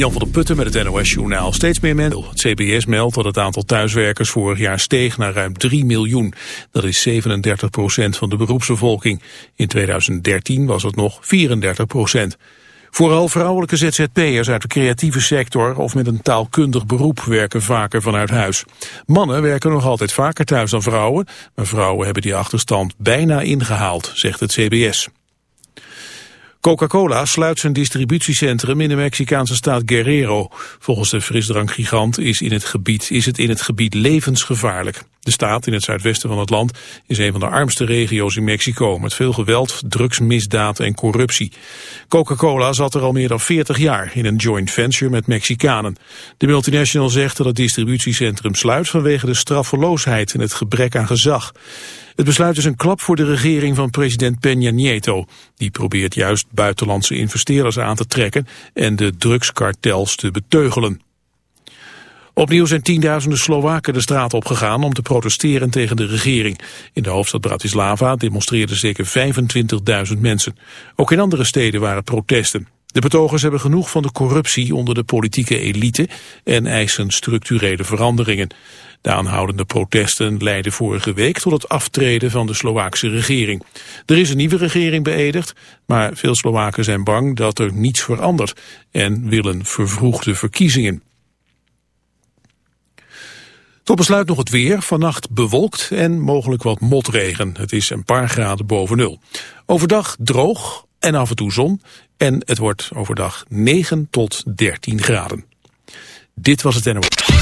Jan van der Putten met het NOS-journaal. Steeds meer mensen. Het CBS meldt dat het aantal thuiswerkers vorig jaar steeg naar ruim 3 miljoen. Dat is 37 procent van de beroepsbevolking. In 2013 was het nog 34 procent. Vooral vrouwelijke ZZP'ers uit de creatieve sector of met een taalkundig beroep werken vaker vanuit huis. Mannen werken nog altijd vaker thuis dan vrouwen, maar vrouwen hebben die achterstand bijna ingehaald, zegt het CBS. Coca-Cola sluit zijn distributiecentrum in de Mexicaanse staat Guerrero. Volgens de frisdrankgigant is, in het gebied, is het in het gebied levensgevaarlijk. De staat in het zuidwesten van het land is een van de armste regio's in Mexico... met veel geweld, drugsmisdaad en corruptie. Coca-Cola zat er al meer dan 40 jaar in een joint venture met Mexicanen. De multinational zegt dat het distributiecentrum sluit... vanwege de straffeloosheid en het gebrek aan gezag. Het besluit is een klap voor de regering van president Peña Nieto. Die probeert juist buitenlandse investeerders aan te trekken... en de drugskartels te beteugelen. Opnieuw zijn tienduizenden Slowaken de straat opgegaan om te protesteren tegen de regering. In de hoofdstad Bratislava demonstreerden zeker 25.000 mensen. Ook in andere steden waren protesten. De betogers hebben genoeg van de corruptie onder de politieke elite en eisen structurele veranderingen. De aanhoudende protesten leidden vorige week tot het aftreden van de Slovaakse regering. Er is een nieuwe regering beëdigd, maar veel Slowaken zijn bang dat er niets verandert en willen vervroegde verkiezingen. Tot besluit nog het weer. Vannacht bewolkt en mogelijk wat motregen. Het is een paar graden boven nul. Overdag droog en af en toe zon. En het wordt overdag 9 tot 13 graden. Dit was het NO.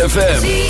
ZFM.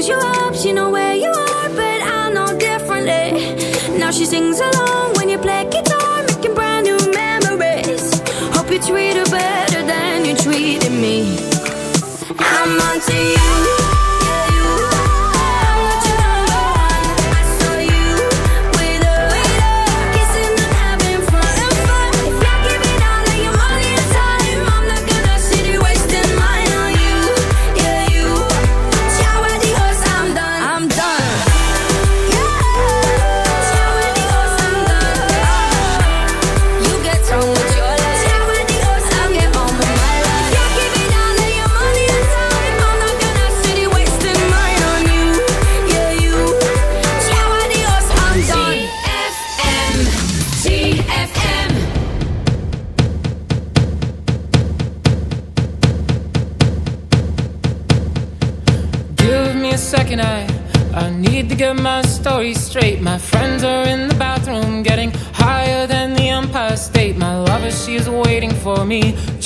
usual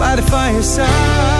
By the fireside.